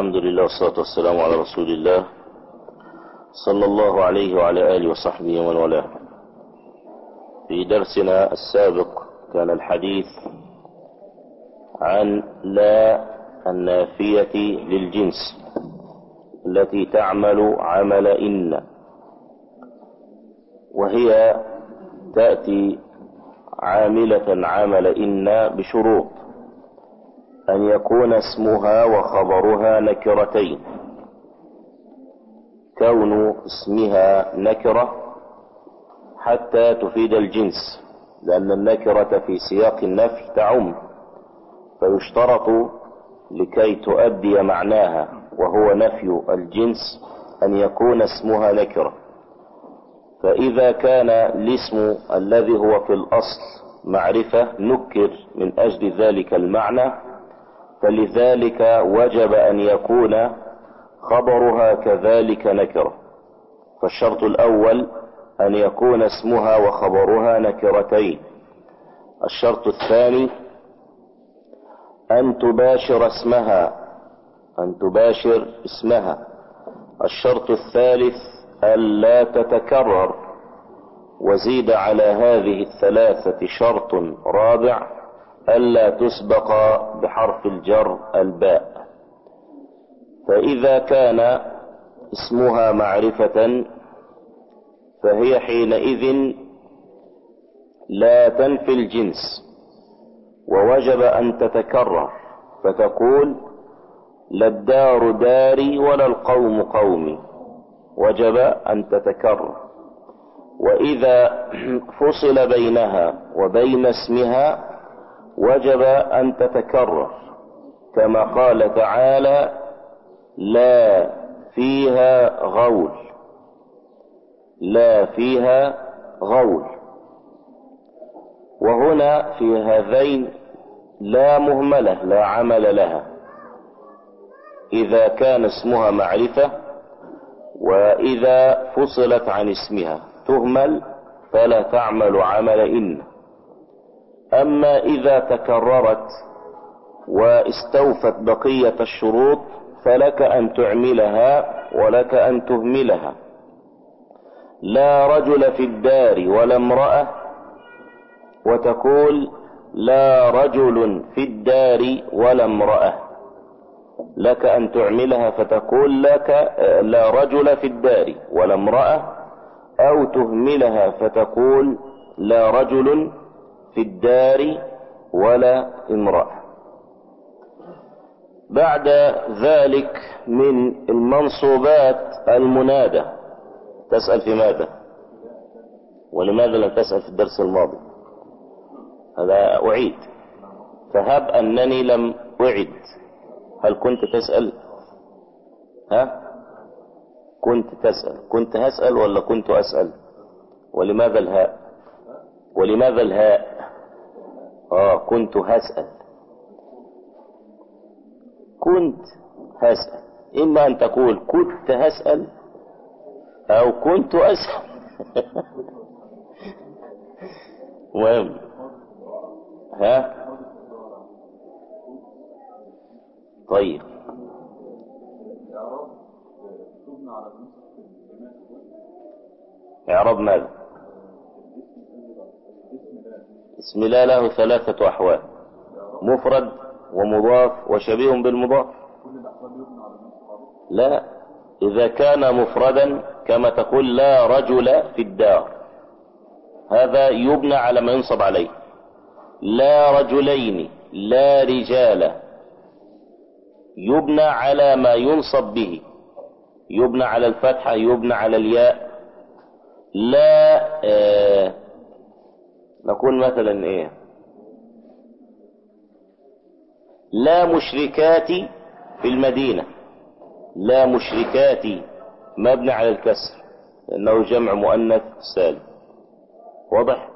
الحمد لله والصلاة والسلام على رسول الله صلى الله عليه وعلى آله وصحبه ومن والاه. في درسنا السابق كان الحديث عن لا النافية للجنس التي تعمل عمل إن. وهي تأتي عاملة عمل إن بشروط. أن يكون اسمها وخبرها نكرتين. كون اسمها نكرة حتى تفيد الجنس لأن النكرة في سياق النفي تعم فيشترط لكي تؤدي معناها وهو نفي الجنس أن يكون اسمها نكرة. فإذا كان الاسم الذي هو في الأصل معرفة نكر من أجل ذلك المعنى فلذلك وجب أن يكون خبرها كذلك نكرة. فالشرط الأول أن يكون اسمها وخبرها نكرتين. الشرط الثاني أن تباشر اسمها أن تباشر اسمها. الشرط الثالث ألا تتكرر وزيد على هذه الثلاثة شرط رابع. ألا تسبق بحرف الجر الباء. فإذا كان اسمها معرفة فهي حينئذ لا تنفي الجنس. ووجب أن تتكرر فتقول لا الدار داري ولا القوم قومي. وجب أن تتكرر. وإذا فصل بينها وبين اسمها وجب أن تتكرر كما قال تعالى لا فيها غول. لا فيها غول. وهنا في هذين لا مهملة لا عمل لها. إذا كان اسمها معرفة وإذا فصلت عن اسمها تهمل فلا تعمل عمل إن. أما إذا تكررت واستوفت بقية الشروط فلك أن تعملها ولك أن تهملها. لا رجل في الدار ولا امرأة وتقول لا رجل في الدار ولا امرأة. لك أن تعملها فتقول لك لا رجل في الدار ولا امرأة. أو تهملها فتقول لا رجل في الدار ولا امرأة. بعد ذلك من المنصوبات المنادى. تسأل في ماذا؟ ولماذا لم تسأل في الدرس الماضي؟ هذا أعيد. فهب أنني لم أعد. هل كنت تسأل؟ ها؟ كنت تسأل. كنت هسأل ولا كنت أسأل؟ ولماذا الهاء؟ ولماذا الهاء؟ آه كنت هسأل. كنت هسأل. إما أن تقول كنت هسأل أو كنت أسأل. مهم. ها؟ طيب. إعراب ماذا؟ اسم لا له ثلاثة أحوال. مفرد ومضاف وشبيه بالمضاف. لا إذا كان مفردا كما تقول لا رجل في الدار. هذا يبنى على ما ينصب عليه. لا رجلين لا رجال. يبنى على ما ينصب به. يبنى على الفتحة يبنى على الياء. لا آه نقول مثلا إيه؟ لا مشركات في المدينة. لا مشركات مبني على الكسر لأنه جمع مؤنث سالم. واضح؟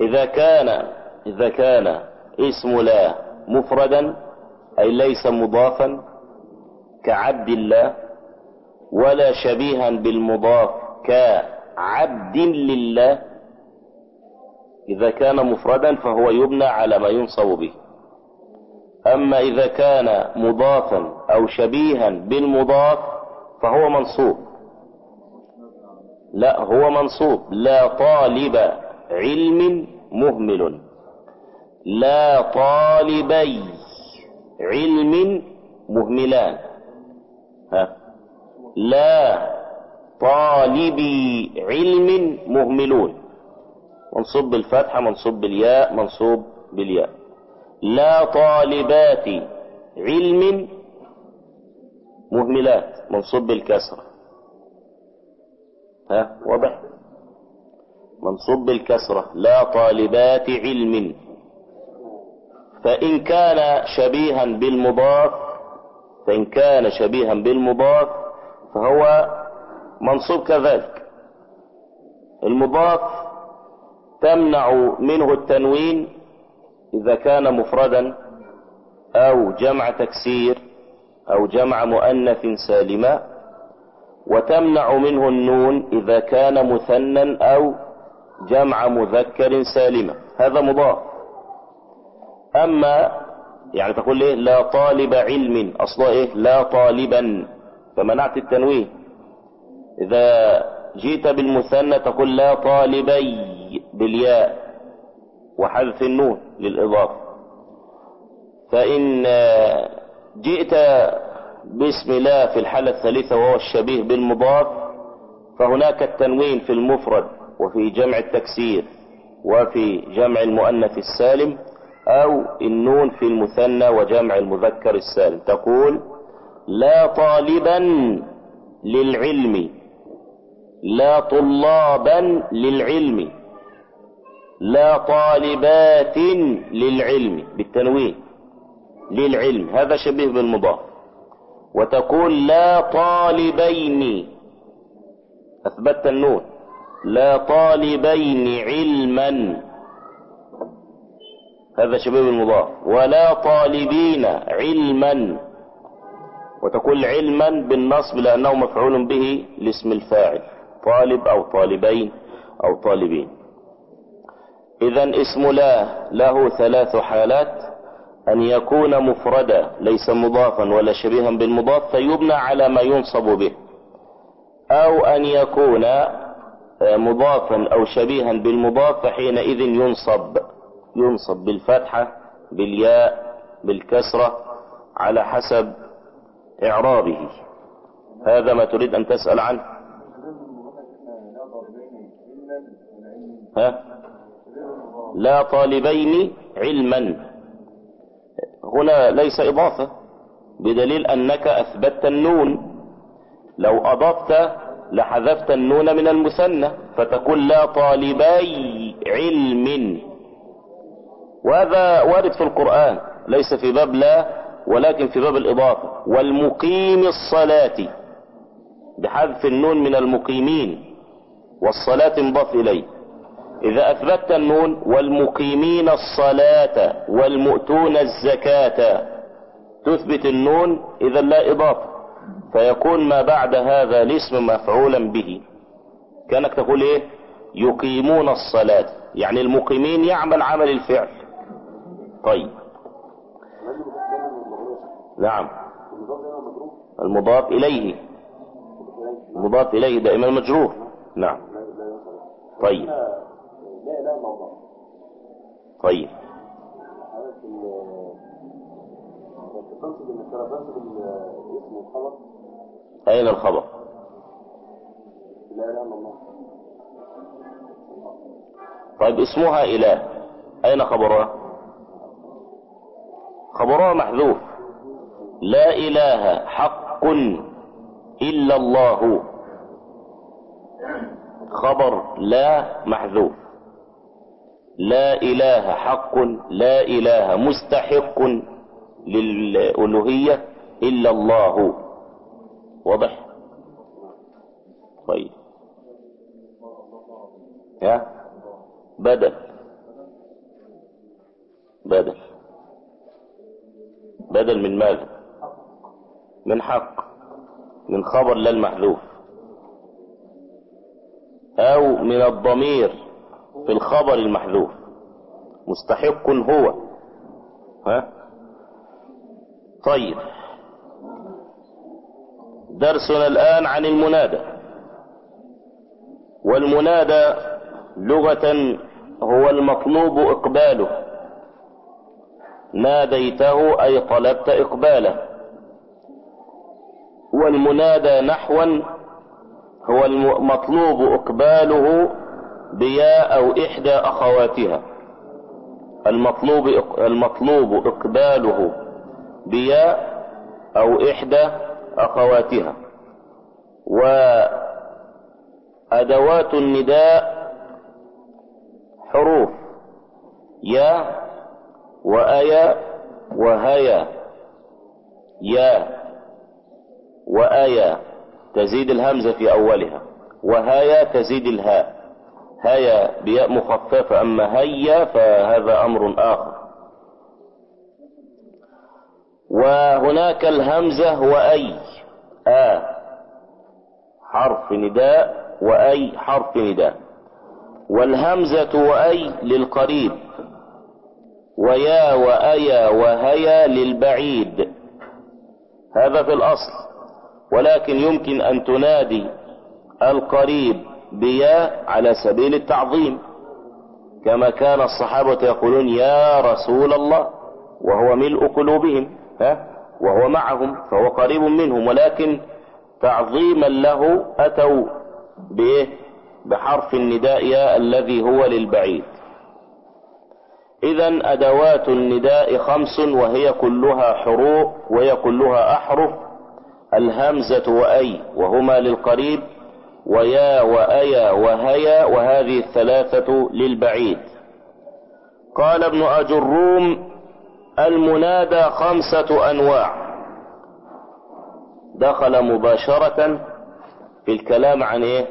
إذا كان إذا كان اسم لا مفردا أي ليس مضافا كعبد الله ولا شبيها بالمضاف كعبد لله. إذا كان مفردا فهو يبنى على ما ينصب به. أما إذا كان مضافا أو شبيها بالمضاف فهو منصوب. لا هو منصوب. لا طالب علم مهمل. لا طالبي علم مهملان. ها؟ لا طالبي علم مهملون. منصوب بالفتحة منصوب بالياء منصوب بالياء. لا طالبات علم مهملات. منصوب بالكسرة. ها واضح؟ منصوب بالكسرة. لا طالبات علم. فإن كان شبيها بالمضاف فإن كان شبيها بالمضاف فهو منصوب كذلك. المضاف تمنع منه التنوين إذا كان مفردا أو جمع تكسير أو جمع مؤنث سالما وتمنع منه النون إذا كان مثنى أو جمع مذكر سالما. هذا مضاف. أما يعني تقول إيه لا طالب علم أصلا إيه؟ لا طالبا. فمنعت التنوين. إذا جيت بالمثنى تقول لا طالبي بالياء وحذف النون للإضافة. فإن جئت باسم لا في الحالة الثالثة وهو الشبيه بالمضاف فهناك التنوين في المفرد وفي جمع التكسير وفي جمع المؤنث السالم أو النون في المثنى وجمع المذكر السالم. تقول لا طالبا للعلم. لا طلابا للعلم لا طالبات للعلم بالتنوين للعلم. هذا شبيه بالمضاف. وتقول لا طالبين أثبتت النون لا طالبين علما. هذا شبيه بالمضاف. ولا طالبين علما. وتقول علما بالنصب لأنه مفعول به لاسم الفاعل. طالب أو طالبين أو طالبين. إذا اسم لا له ثلاث حالات. أن يكون مفردا ليس مضافا ولا شبيها بالمضاف فيبنى على ما ينصب به. أو أن يكون مضافا أو شبيها بالمضاف فحينئذ ينصب ينصب بالفتحة بالياء بالكسرة على حسب إعرابه. هذا ما تريد أن تسأل عنه؟ ها؟ لا طالبين علما. هنا ليس إضافة بدليل أنك أثبتت النون. لو أضفت لحذفت النون من المثنى فتقول لا طالبي علم. وهذا وارد في القرآن ليس في باب لا ولكن في باب الإضافة. والمقيمي الصلاة بحذف النون من المقيمين. والصلاة مضاف إليه. إذا أثبتت النون والمقيمين الصلاة والمؤتون الزكاة تثبت النون إذا لا إضافة فيكون ما بعد هذا الاسم مفعولا به. كأنك تقول إيه؟ يقيمون الصلاة. يعني المقيمين يعمل عمل الفعل. طيب. نعم. المضاف إليه. المضاف إليه دائما مجرور. نعم. طيب. طيب. أين الخبر؟ طيب اسمها إله. أين خبرها؟ خبرها محذوف. لا إله حق إلا الله. خبر لا محذوف. لا إله حق لا إله مستحق للألوهية إلا الله. واضح؟ طيب. ها؟ بدل. بدل. بدل من ماذا؟ من حق. من خبر لا المحذوف. أو من الضمير في الخبر المحذوف. مستحق هو. ها؟ طيب. درسنا الآن عن المنادى. والمنادى لغة هو المطلوب إقباله. ناديته أي طلبت إقباله. والمنادى نحوا هو المطلوب إقباله بياء أو إحدى أخواتها. المطلوب المطلوب إقباله بياء أو إحدى أخواتها. وأدوات النداء حروف يا وأيا وهيا. يا وأيا. تزيد الهمزة في أولها وهيا تزيد الهاء. هيا بياء مخففة أما هيا فهذا أمر آخر. وهناك الهمزة وأي آ حرف نداء وأي حرف نداء. والهمزة وأي للقريب ويا وأيا وهيا للبعيد. هذا في الأصل. ولكن يمكن أن تنادي القريب بيا على سبيل التعظيم. كما كان الصحابة يقولون يا رسول الله وهو ملء قلوبهم ها؟ وهو معهم فهو قريب منهم. ولكن تعظيما له أتوا بإيه؟ بحرف النداء يا الذي هو للبعيد. إذا أدوات النداء خمس وهي كلها حروف وهي كلها أحرف الهمزة وأي وهما للقريب ويا وأيا وهيا وهذه الثلاثة للبعيد. قال ابن أجروم المنادى خمسة أنواع. دخل مباشرة في الكلام عن إيه؟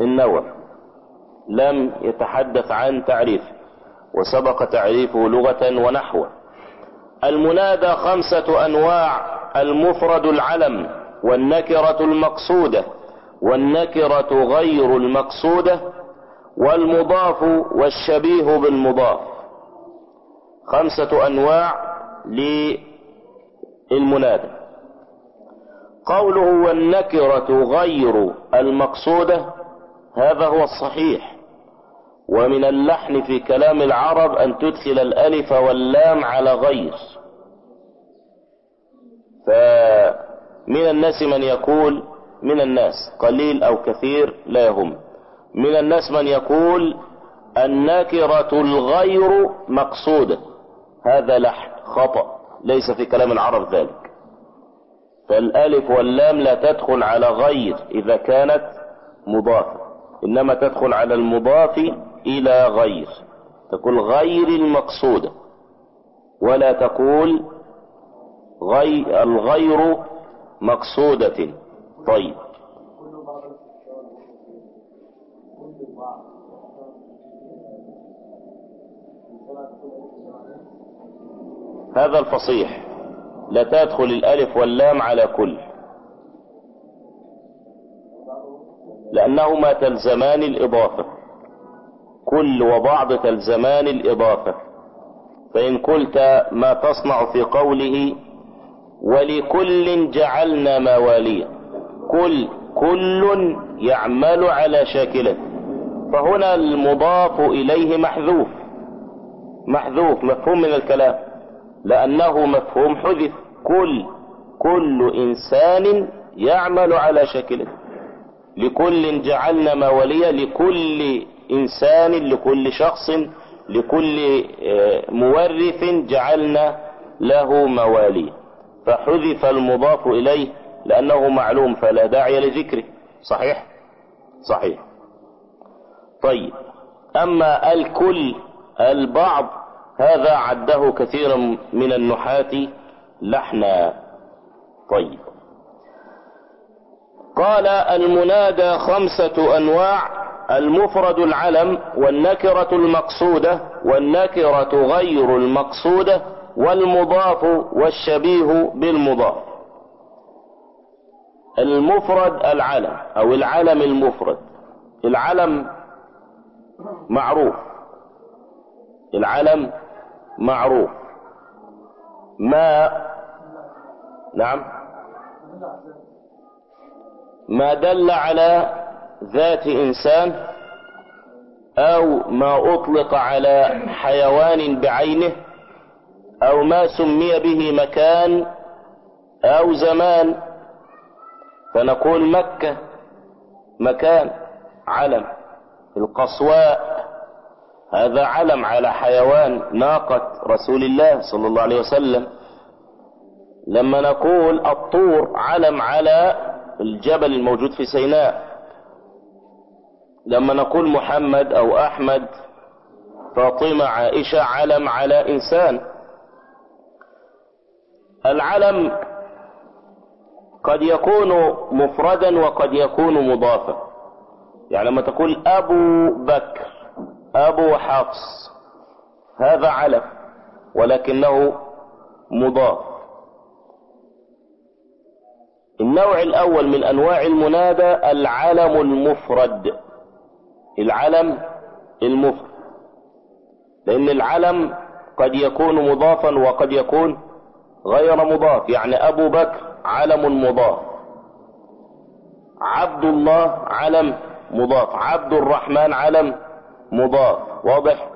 النوع. لم يتحدث عن تعريفه وسبق تعريفه لغة ونحوا المنادى خمسة أنواع المفرد العلم والنكرة المقصودة والنكرة غير المقصودة والمضاف والشبيه بالمضاف. خمسة أنواع للمنادى. قوله والنكرة غير المقصودة هذا هو الصحيح. ومن اللحن في كلام العرب أن تدخل الألف واللام على غير. فمن الناس من يقول من الناس قليل أو كثير لا يهم. من الناس من يقول النكرة الغير مقصودة. هذا لحن خطأ ليس في كلام العرب ذلك. فالألف واللام لا تدخل على غير إذا كانت مضافة. إنما تدخل على المضاف إلى غير. تقول غير المقصودة. ولا تقول غي الغير مقصودة. طيب. هذا الفصيح. لا تدخل الألف واللام على كل. لأنهما تلزمان الإضافة. كل وبعض تلزمان الإضافة. فإن قلت ما تصنع في قوله ولكل جعلنا مواليا كل كل يعمل على شاكلته فهنا المضاف إليه محذوف. محذوف مفهوم من الكلام. لأنه مفهوم حذف. كل كل إنسان يعمل على شاكلته لكل جعلنا مواليا لكل إنسان لكل شخص لكل مورث جعلنا له موالي فحذف المضاف إليه لأنه معلوم فلا داعي لذكره. صحيح؟ صحيح. طيب. أما الكل البعض هذا عده كثيرا من النحاة لحنا. طيب. قال المنادى خمسة أنواع المفرد العلم والنكرة المقصودة والنكرة غير المقصودة والمضاف والشبيه بالمضاف. المفرد العلم أو العلم المفرد. العلم معروف. العلم معروف. ما نعم. ما دل على ذات إنسان أو ما أطلق على حيوان بعينه أو ما سمي به مكان أو زمان. فنقول مكة مكان علم. القصواء هذا علم على حيوان ناقة رسول الله صلى الله عليه وسلم. لما نقول الطور علم على الجبل الموجود في سيناء. لما نقول محمد أو أحمد فاطمة عائشة علم على إنسان. العلم قد يكون مفردا وقد يكون مضافا. يعني لما تقول أبو بكر أبو حفص هذا علم ولكنه مضاف. النوع الأول من أنواع المنادى العلم المفرد. العلم المفرد. لأن العلم قد يكون مضافا وقد يكون غير مضاف يعني أبو بكر علم مضاف. عبد الله علم مضاف. عبد الرحمن علم مضاف. واضح؟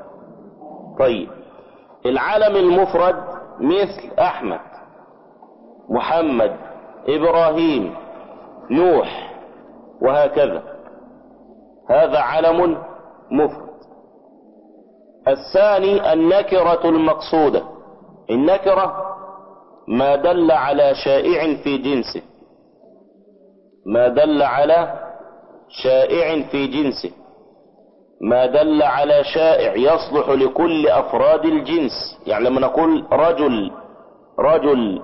طيب. العلم المفرد مثل أحمد محمد إبراهيم نوح وهكذا. هذا علم مفرد. الثاني النكرة المقصودة. النكرة ما دل على شائع في جنسه. ما دل على شائع في جنسه. ما دل على شائع يصلح لكل أفراد الجنس. يعني لما نقول رجل رجل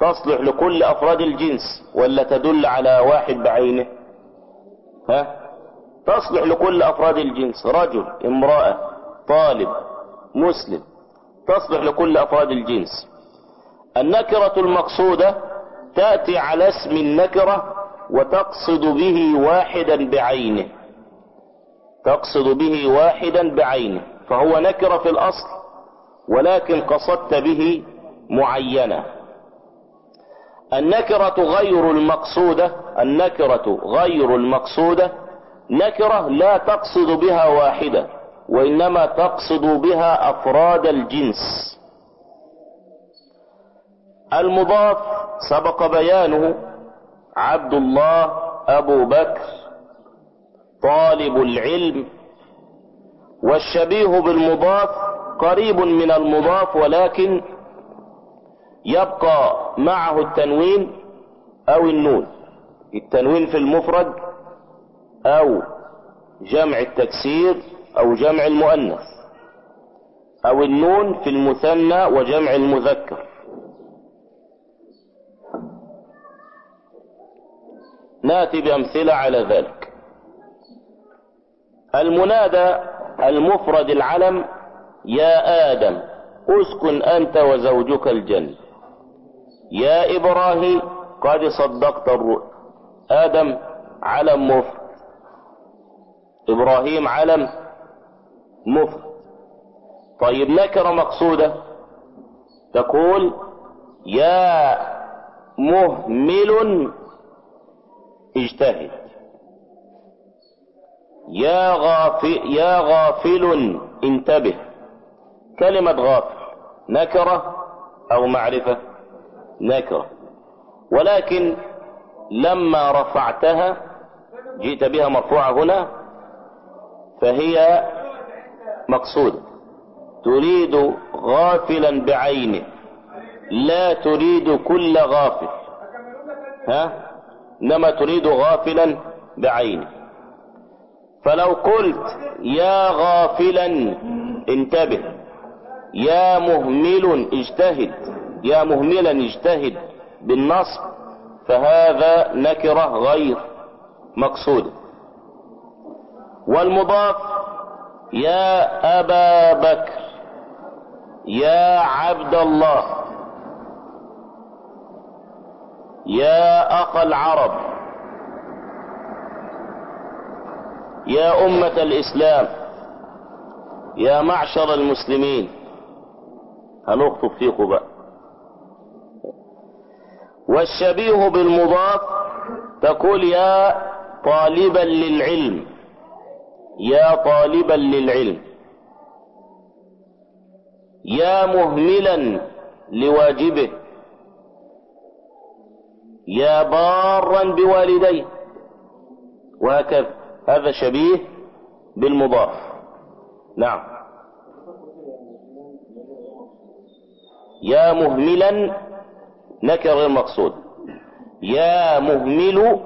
تصلح لكل أفراد الجنس ولا تدل على واحد بعينه؟ ها؟ تصلح لكل أفراد الجنس. رجل امرأة طالب مسلم تصلح لكل أفراد الجنس. النكرة المقصودة تأتي على اسم النكرة وتقصد به واحدا بعينه. تقصد به واحدا بعينه. فهو نكرة في الأصل ولكن قصدت به معينة. النكرة غير المقصودة النكرة غير المقصودة نكرة لا تقصد بها واحدة وإنما تقصد بها أفراد الجنس. المضاف سبق بيانه عبد الله أبو بكر طالب العلم والشبيه بالمضاف قريب من المضاف ولكن يبقى معه التنوين أو النون. التنوين في المفرد أو جمع التكسير أو جمع المؤنث أو النون في المثنى وجمع المذكر. ناتي بأمثلة على ذلك. المنادى المفرد العلم يا آدم أسكن أنت وزوجك الجنة يا إبراهيم قد صدقت الرؤيا آدم علم مفرد. إبراهيم علم مفرد. طيب نكرة مقصودة؟ تقول يا مهمل اجتهد. يا غافل يا غافل انتبه. كلمة غافل نكرة أو معرفة؟ نكرة. ولكن لما رفعتها جئت بها مرفوعة هنا فهي مقصودة. تريد غافلا بعينه. لا تريد كل غافل. ها؟ إنما تريد غافلا بعينه فلو قلت يا غافلا انتبه. يا مهمل اجتهد. يا مهملا اجتهد بالنصب. فهذا نكرة غير مقصودة. والمضاف يا أبا بكر يا عبد الله. يا أخ العرب يا أمة الإسلام يا معشر المسلمين. هنخطب فيكم بقى والشبيه بالمضاف تقول يا طالبا للعلم يا طالبا للعلم. يا مهملا لواجبه. يا بارا بوالديه. وهكذا. هذا شبيه بالمضاف. نعم. يا مهملا نكر غير مقصود. يا مهمل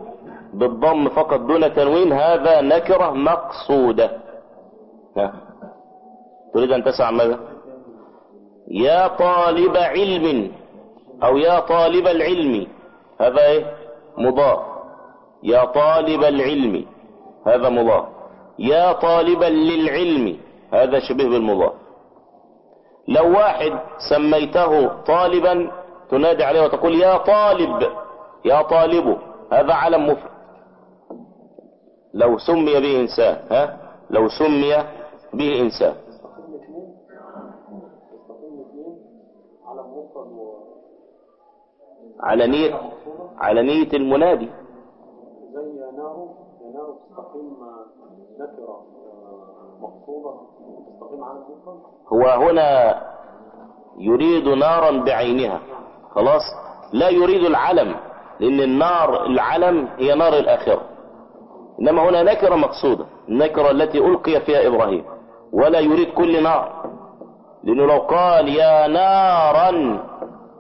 بالضم فقط دون تنوين هذا نكرة مقصودة. تريد أن تسعى ماذا؟ يا طالب علم أو يا طالب العلم. هذا إيه؟ مضاف. يا طالب العلم. هذا مضاف. يا طالبا للعلم. هذا شبيه بالمضاف. لو واحد سميته طالبا تنادي عليه وتقول يا طالب يا طالب هذا علم مفرد. لو سمي به إنسان ها؟ لو سمي به إنسان. على نية؟ على نية المنادي. زي ينار ينار تستقيم نكرة مقصودة تستقيم على هو هنا يريد نارا بعينها. خلاص؟ لا يريد العلم لأن النار العلم هي نار الآخرة. إنما هنا نكرة مقصودة النكرة التي ألقي فيها إبراهيم. ولا يريد كل نار. لأنه لو قال يا نارا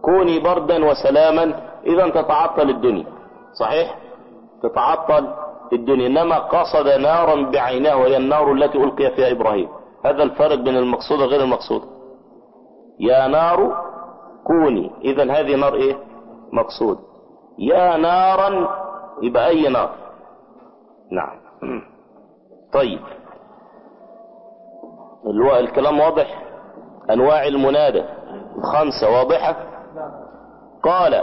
كوني بردا وسلاما إذا تتعطل الدنيا. صحيح؟ تتعطل الدنيا. إنما قصد نارا بعينها وهي النار التي ألقي فيها إبراهيم. هذا الفرق بين المقصود وغير المقصود. يا نار كوني. إذا هذه نار إيه؟ مقصود. يا نارا يبقى أي نار؟ نعم. طيب. الكلام واضح؟ أنواع المنادى. خمسة واضحة؟ قال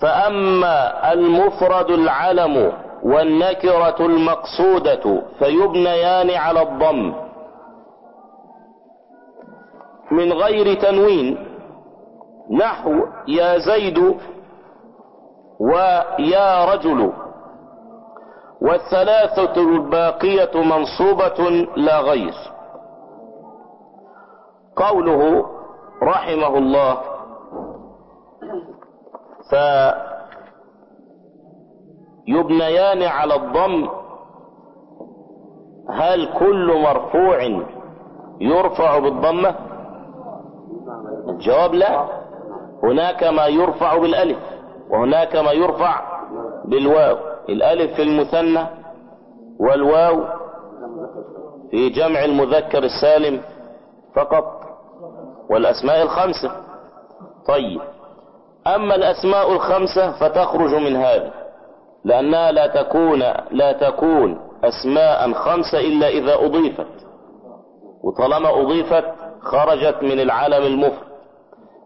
فأما المفرد العلم والنكرة المقصودة فيبنيان على الضم. من غير تنوين نحو يا زيد ويا رجل. والثلاثة الباقية منصوبة لا غير. قوله رحمه الله فيبنيان على الضم. هل كل مرفوع يرفع بالضمة؟ الجواب لا. هناك ما يرفع بالألف وهناك ما يرفع بالواو. الألف في المثنى والواو في جمع المذكر السالم فقط والأسماء الخمسة. طيب. أما الأسماء الخمسة فتخرج من هذا لأنها لا تكون لا تكون أسماء خمسة إلا إذا أضيفت. وطالما أضيفت خرجت من العالم المفرد.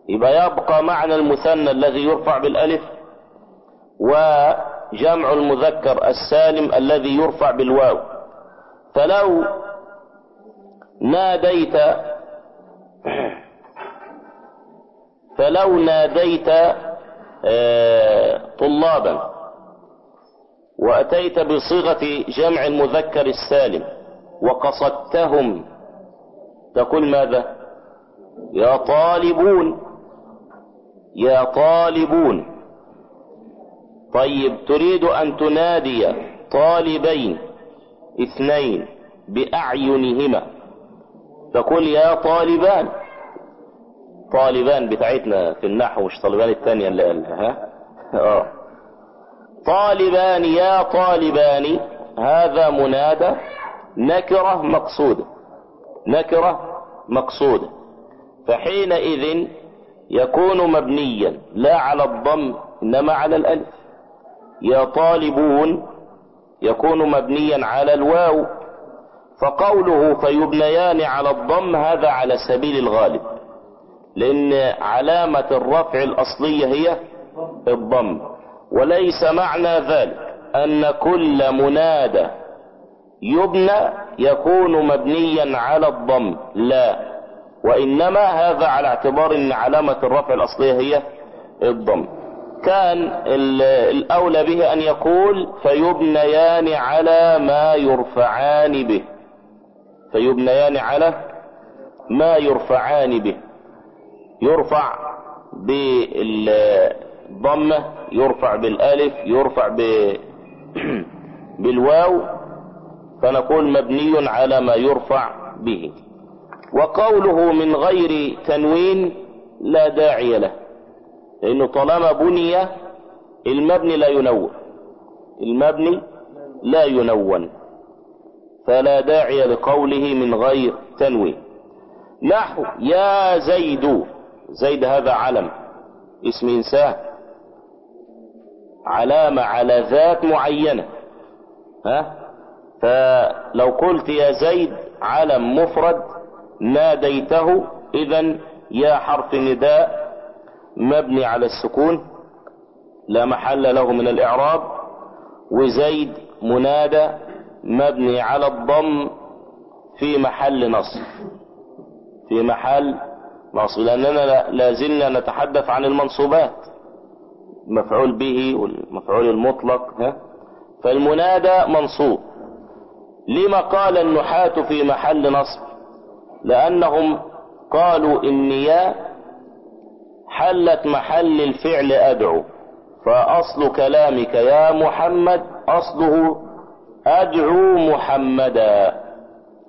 يبقى يبقى معنى المثنى الذي يرفع بالألف وجمع المذكر السالم الذي يرفع بالواو. فلو ناديت فلو ناديت آه، طلابا وأتيت بصيغة جمع المذكر السالم وقصدتهم تقول ماذا؟ يا طالبون يا طالبون. طيب تريد أن تنادي طالبين اثنين بأعينهما تقول يا طالبان. طالبان بتاعتنا في النحو مش طالبان الثانية اللي قالها ها؟ آه. طالبان يا طالبان هذا منادى نكرة مقصودة نكرة مقصودة فحينئذ يكون مبنيا لا على الضم إنما على الألف. يا طالبون يكون مبنيا على الواو. فقوله فيبنيان على الضم هذا على سبيل الغالب. لأن علامة الرفع الأصلية هي الضم. وليس معنى ذلك أن كل منادى يبنى يكون مبنيا على الضم. لا. وإنما هذا على اعتبار أن علامة الرفع الأصلية هي الضم. كان ال- الأولى به أن يقول فيبنيان على ما يرفعان به. فيبنيان على ما يرفعان به. يرفع بالضمة يرفع بالألف يرفع ب... بالواو فنقول مبني على ما يرفع به. وقوله من غير تنوين لا داعي له لأنه طالما بني المبني لا ينون المبني لا ينون فلا داعي لقوله من غير تنوين. نحو يا زيد. زيد هذا علم اسم إنسان علامة على ذات معينة. ها؟ فلو قلت يا زيد علم مفرد ناديته اذا يا حرف نداء مبني على السكون لا محل له من الإعراب. وزيد منادى مبني على الضم في محل نصب في محل نصب لاننا لا زلنا نتحدث عن المنصوبات. مفعول به والمفعول المطلق ها؟ فالمنادى منصوب. لما قال النحاة في محل نصب؟ لأنهم قالوا ان يا حلت محل الفعل أدعو فأصل كلامك يا محمد أصله أدعو محمدا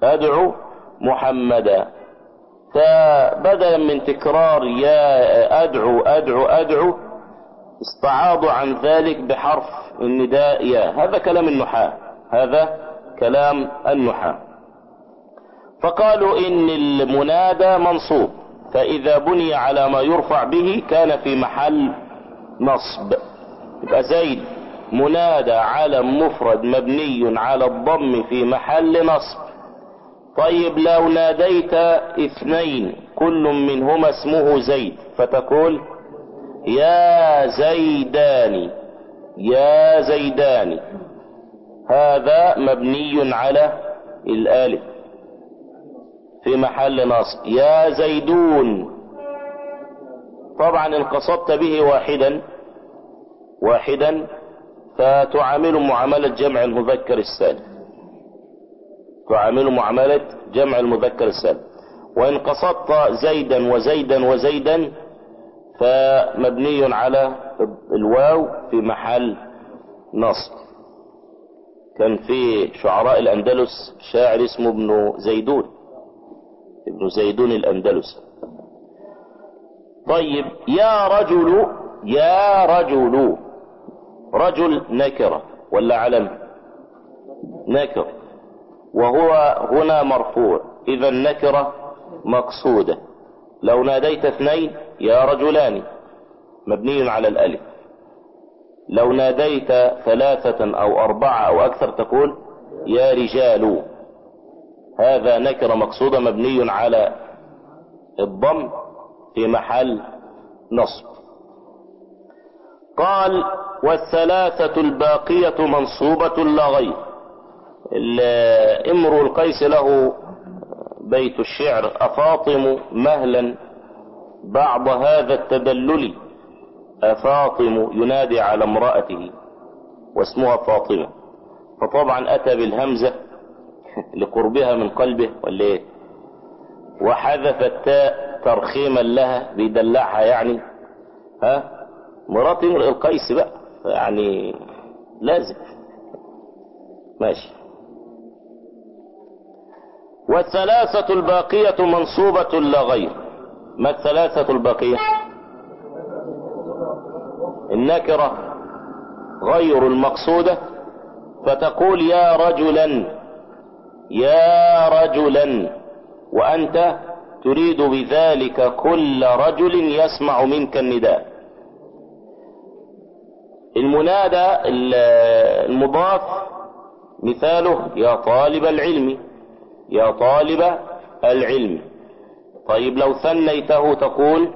أدعو محمدا. فبدلا من تكرار يا أدعو أدعو أدعو استعاضوا عن ذلك بحرف النداء يا. هذا كلام النحاة. هذا كلام النحاة. فقالوا إن المنادى منصوب فإذا بني على ما يرفع به كان في محل نصب. يبقى زيد منادى علم مفرد مبني على الضم في محل نصب. طيب لو ناديت اثنين كل منهما اسمه زيد فتقول يا زيدان يا زيدان. هذا مبني على الألف في محل نصب. يا زيدون. طبعا ان قصدت به واحدا واحدا فتعامل معاملة جمع المذكر السالم تعامل معاملة جمع المذكر السالم وإن قصدت زيدا وزيدا وزيدا فمبني على الواو في محل نصب. كان في شعراء الأندلس شاعر اسمه ابن زيدون ابن زيدون الأندلس. طيب يا رجل يا رجل رجل نكرة ولا علم؟ نكر وهو هنا مرفوع. إذا النكرة مقصودة. لو ناديت اثنين يا رجلان مبني على الألف. لو ناديت ثلاثة أو أربعة أو أكثر تقول يا رجال. هذا نكرة مقصودة مبني على الضم في محل نصب. قال والثلاثة الباقية منصوبة لا غير. امرؤ القيس له بيت الشعر. أفاطم مهلا بعض هذا التدلل. أفاطم ينادي على امرأته واسمها فاطمة. فطبعا أتى بالهمزة لقربها من قلبه ولا إيه؟ وحذف التاء ترخيما لها بيدلعها يعني. ها؟ مرات القيس بقى يعني لازم. ماشي. والثلاثة الباقية منصوبة لا غير. ما الثلاثة الباقية؟ النكرة غير المقصودة. فتقول يا رجلا يا رجلا وأنت تريد بذلك كل رجل يسمع منك النداء. المنادى المضاف مثاله يا طالب العلم. يا طالب العلم. طيب لو ثنيته تقول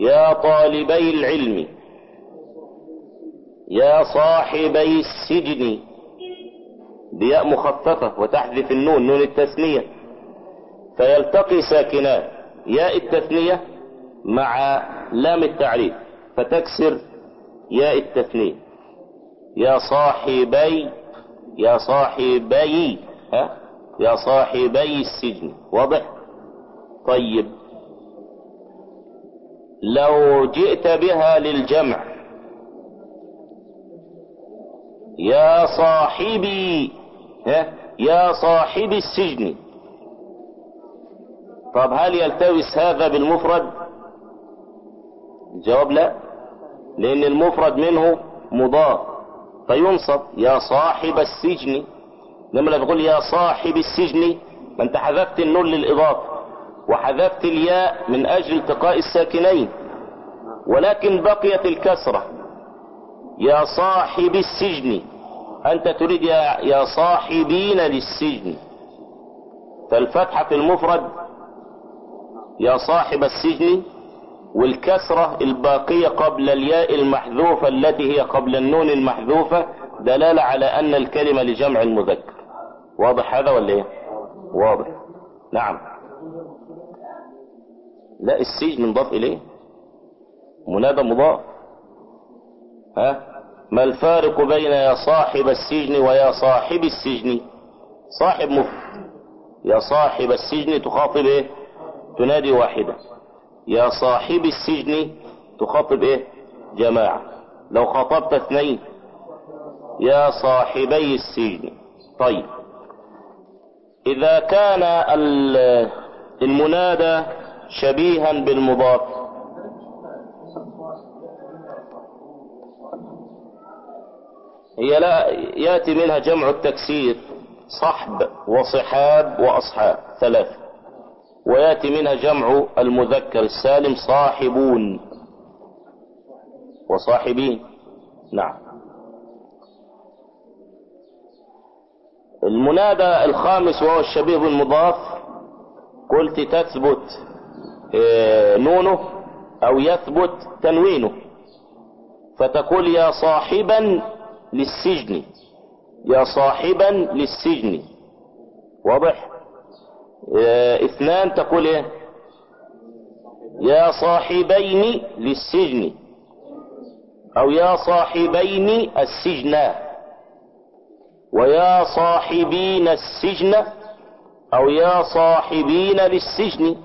يا طالبي العلم. يا صاحبي السجن. بياء مخففة وتحذف النون نون التثنية. فيلتقي ساكنان ياء التثنية مع لام التعريف فتكسر ياء التثنية. يا صاحبي يا صاحبي. ها؟ يا صاحبي السجن واضح؟ طيب. لو جئت بها للجمع. يا صاحبي ها؟ يا صاحب السجن. طب هل يلتبس هذا بالمفرد؟ الجواب لا لأن المفرد منه مضاف فينصب. يا صاحب السجن. لما لا تقول يا صاحب السجن ما أنت حذفت النون للاضافه وحذفت الياء من أجل التقاء الساكنين ولكن بقيت الكسرة. يا صاحب السجن أنت تريد يا, يا صاحبين للسجن. فالفتحة في المفرد يا صاحب السجن والكسرة الباقية قبل الياء المحذوفة التي هي قبل النون المحذوفة دلالة على أن الكلمة لجمع المذكر واضح هذا ولا إيه؟ واضح. نعم. لا السجن مضاف إليه. منادى مضاف. ها؟ ما الفارق بين يا صاحب السجن ويا صاحب السجن؟ صاحب مفرد يا صاحب السجن تخاطب إيه؟ تنادي واحدة. يا صاحب السجن تخاطب إيه؟ جماعة. لو خاطبت اثنين يا صاحبي السجن. طيب. إذا كان المنادى شبيها بالمضاف. هي لا يأتي منها جمع التكسير صحب وصحاب وأصحاب ثلاثة ويأتي منها جمع المذكر السالم صاحبون. وصاحبين. نعم. المنادى الخامس وهو الشبيه بالمضاف قلت تثبت نونه أو يثبت تنوينه. فتقول يا صاحبا للسجن يا صاحبا للسجن. واضح؟ آه اثنان تقول إيه؟ يا صاحبين للسجن أو يا صاحبين السجن. ويا صاحبي السجن أو يا صاحبين للسجن.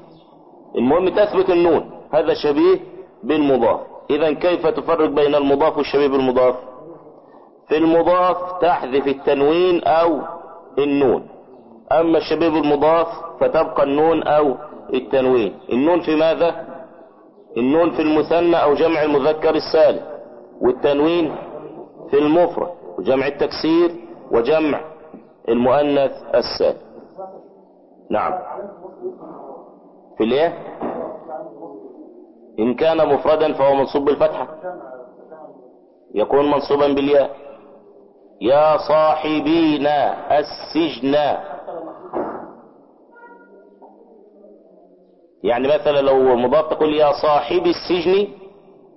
المهم تثبت النون هذا شبيه بالمضاف. اذا كيف تفرق بين المضاف والشبيه بالمضاف؟ في المضاف تحذف التنوين أو النون. أما الشبيه بالمضاف فتبقى النون أو التنوين. النون في ماذا؟ النون في المثنى أو جمع المذكر السالم والتنوين في المفرد وجمع التكسير وجمع المؤنث السالم نعم. في الإيه؟ إن كان مفردا فهو منصوب بالفتحة. يكون منصوبا بالياء. يا صاحبين السجن. يعني مثلا لو مضاف تقول يا صاحب السجن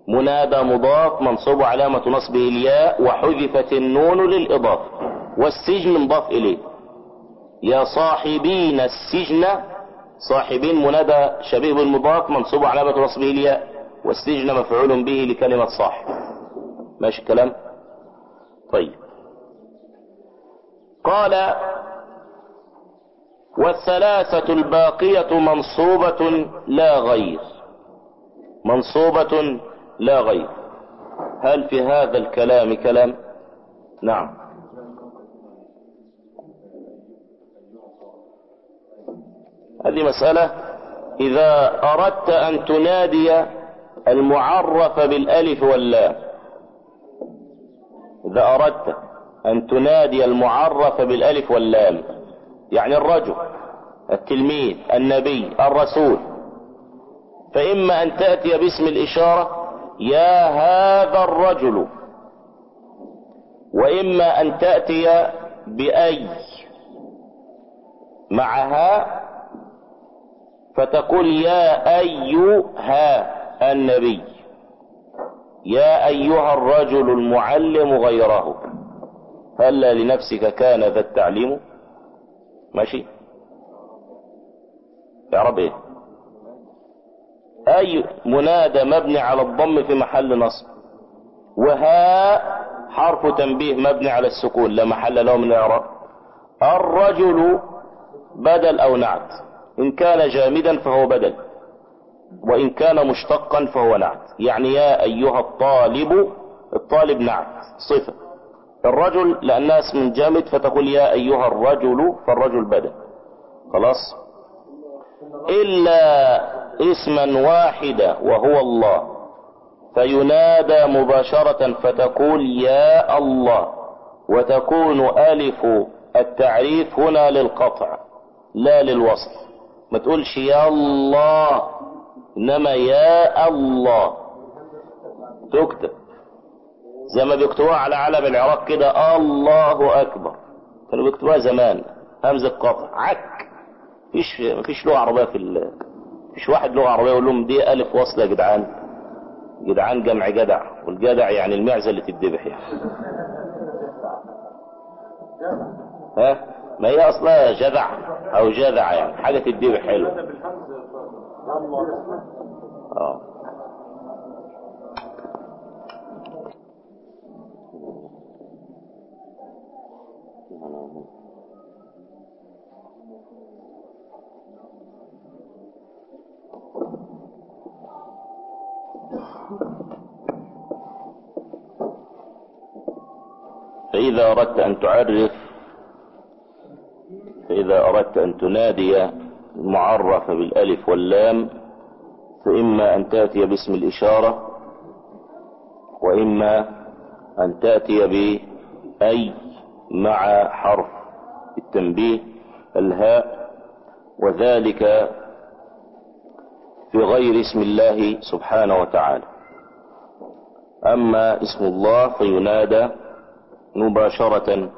منادى مضاف منصوب علامة نصبه الياء وحذفت النون للإضافة. والسجن مضاف إليه. يا صاحبين السجن صاحبين منادى شبيه بالمضاف منصوب علامة نصبه الياء والسجن مفعول به لكلمة صاحب. ماشي الكلام؟ طيب. قال والثلاثة الباقية منصوبة لا غير. منصوبة لا غير. هل في هذا الكلام كلام؟ نعم. هذه مسألة إذا أردت أن تنادي المعرف بالألف واللام إذا أردت أن تنادي المعرف بالألف واللام يعني الرجل التلميذ النبي الرسول فإما أن تأتي باسم الإشارة يا هذا الرجل وإما أن تأتي بأي معها فتقول يا أيها النبي يا أيها الرجل المعلم غيره هلا لنفسك كان ذا التعليم. ماشي؟ يا رب. إيه أي منادى مبني على الضم في محل نصب؟ وها حرف تنبيه مبني على السكون لا محل له من الإعراب. الرجل بدل أو نعت. إن كان جامدا فهو بدل وإن كان مشتقا فهو نعت. يعني يا أيها الطالب الطالب نعت صفة الرجل لأنها اسم جامد فتقول يا أيها الرجل فالرجل بدل. خلاص؟ إلا اسما واحدا وهو الله فينادى مباشرة فتقول يا الله وتكون ألف التعريف هنا للقطع لا للوصل. ما تقولش يا الله إنما يا الله. تكتب. زي ما بيكتبوها على علم العراق كده الله أكبر. كانوا بيكتبوها زمان. همزة قطع. عك. مفيش مفيش لغة عربية في ال... مفيش واحد لغة عربية يقول لهم دي ألف وصلة يا جدعان. جدعان جمع جدع. والجدع يعني المعزة اللي تتذبح يعني. ها؟ ما هي أصلها جذع أو جذع يعني. حاجة تتذبح حلوة آه. فإذا أردت أن تعرف فإذا أردت أن تنادي المعرف بالألف واللام فإما أن تأتي باسم الإشارة وإما أن تأتي بأي مع حرف التنبيه الهاء وذلك في غير اسم الله سبحانه وتعالى. أما اسم الله فينادى مباشرة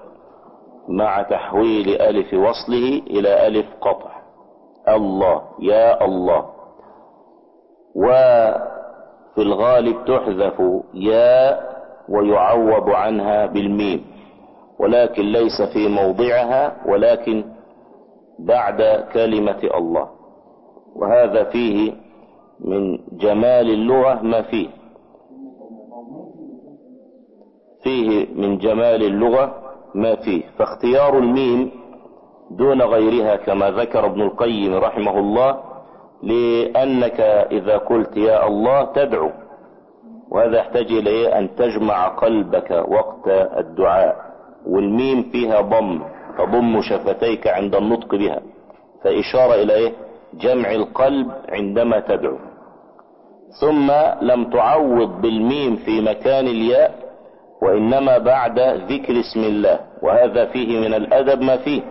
مع تحويل ألف وصله إلى ألف قطع. الله يا الله. وفي الغالب تحذف يا ويعوض عنها بالميم. ولكن ليس في موضعها ولكن بعد كلمة الله. وهذا فيه من جمال اللغة ما فيه. فيه من جمال اللغة ما فيه فاختيار الميم دون غيرها كما ذكر ابن القيم رحمه الله لأنك إذا قلت يا الله تدعو وهذا يحتاج إلى أن تجمع قلبك وقت الدعاء والميم فيها ضم تضم شفتيك عند النطق بها فإشارة إلى إيه؟ جمع القلب عندما تدعو ثم لم تعوض بالميم في مكان الياء وإنما بعد ذكر اسم الله وهذا فيه من الأدب ما فيه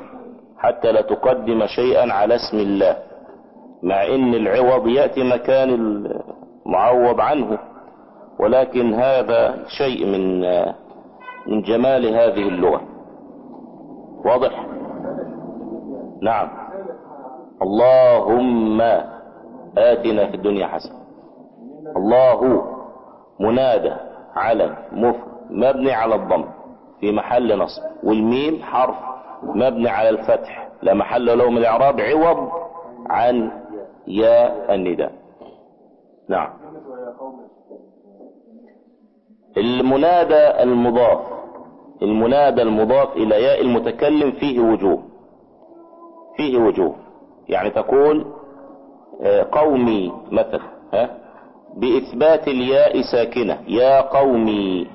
حتى لا تقدم شيئا على اسم الله مع إن العوض يأتي مكان المعوض عنه ولكن هذا شيء من من جمال هذه اللغة. واضح؟ نعم. اللهم آتنا في الدنيا حسنة. الله منادى علم مفرد. مبني على الضم في محل نصب والميم حرف مبني على الفتح لا محل له من الإعراب عوض عن يا النداء. نعم. المنادى المضاف المنادى المضاف إلى ياء المتكلم فيه وجوه فيه وجوه. يعني تقول قومي مثلا ها؟ بإثبات الياء ساكنة يا قومي.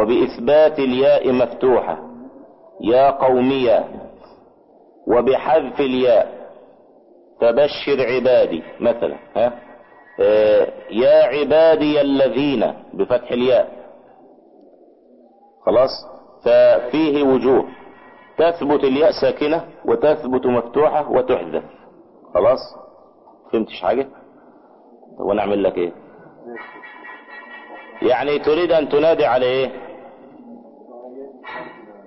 وبإثبات الياء مفتوحة يا قومية وبحذف الياء تبشر عبادي مثلا ها؟ آه يا عبادي الذين بفتح الياء. خلاص؟ ففيه وجوه. تثبت الياء ساكنة وتثبت مفتوحة وتحذف. خلاص؟ فهمتش حاجة؟ أعمل لك إيه؟ يعني تريد أن تنادي على إيه؟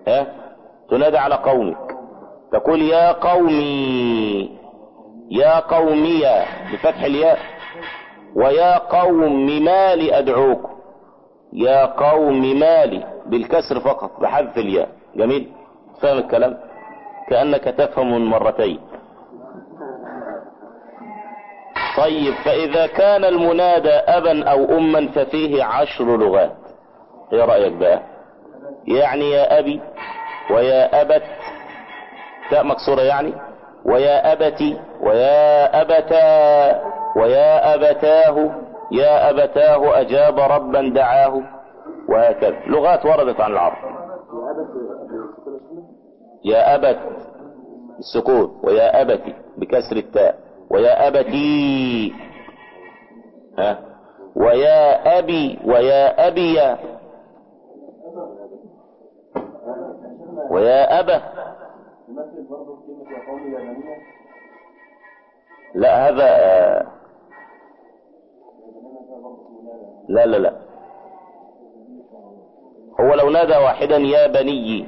ها؟ تنادي على قومك. تقول يا قومي يا قومي بفتح الياء. ويا قوم مالي ادعوكم يا قوم مالي بالكسر فقط بحذف الياء. جميل؟ فاهم الكلام؟ كأنك تفهم مرتين. طيب فإذا كان المنادى أبا أو أما ففيه عشر لغات. إيه رأيك بقى؟ يعني يا أبي ويا أبت تاء مكسورة يعني ويا أبتي ويا أبتا ويا أبتاه يا أبتاه أجاب ربا دعاه وهكذا. لغات وردت عن العرب. يا أبت السكون ويا أبتي بكسر التاء ويا أبتي ها؟ ويا أبي ويا أبي ويا أبا. لا هذا آه، لا لا لا. هو لو نادى واحدا يا بني.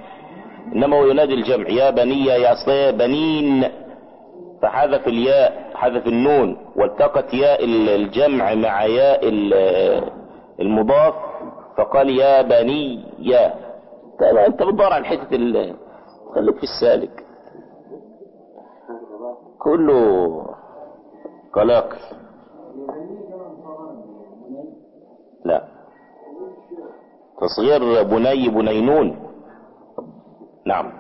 إنما هو ينادي الجمع. يا بني يا اصلية بنين. فحذف الياء حذف النون. والتقت ياء الجمع مع ياء ال- المضاف. فقال يا بني يا. طيب أنت بتدور على ال- خليك في السالك. كله قلاقل لا. تصغير بني بنينون. نعم.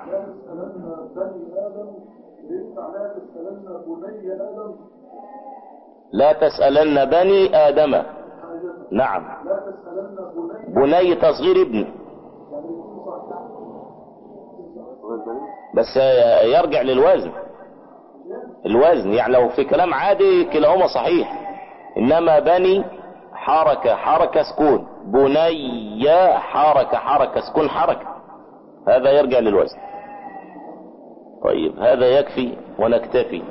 لا تسألن بني آدم. نعم. بني تصغير ابن. بس يرجع للوزن. الوزن يعني لو في كلام عادي كلاهما صحيح. إنما بني حركة حركة سكون. بني حركة حركة سكون حركة. هذا يرجع للوزن. طيب هذا يكفي ونكتفي.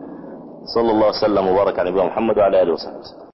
صلى الله وسلم وبارك على نبينا محمد وعلى آله وصحبه وسلم.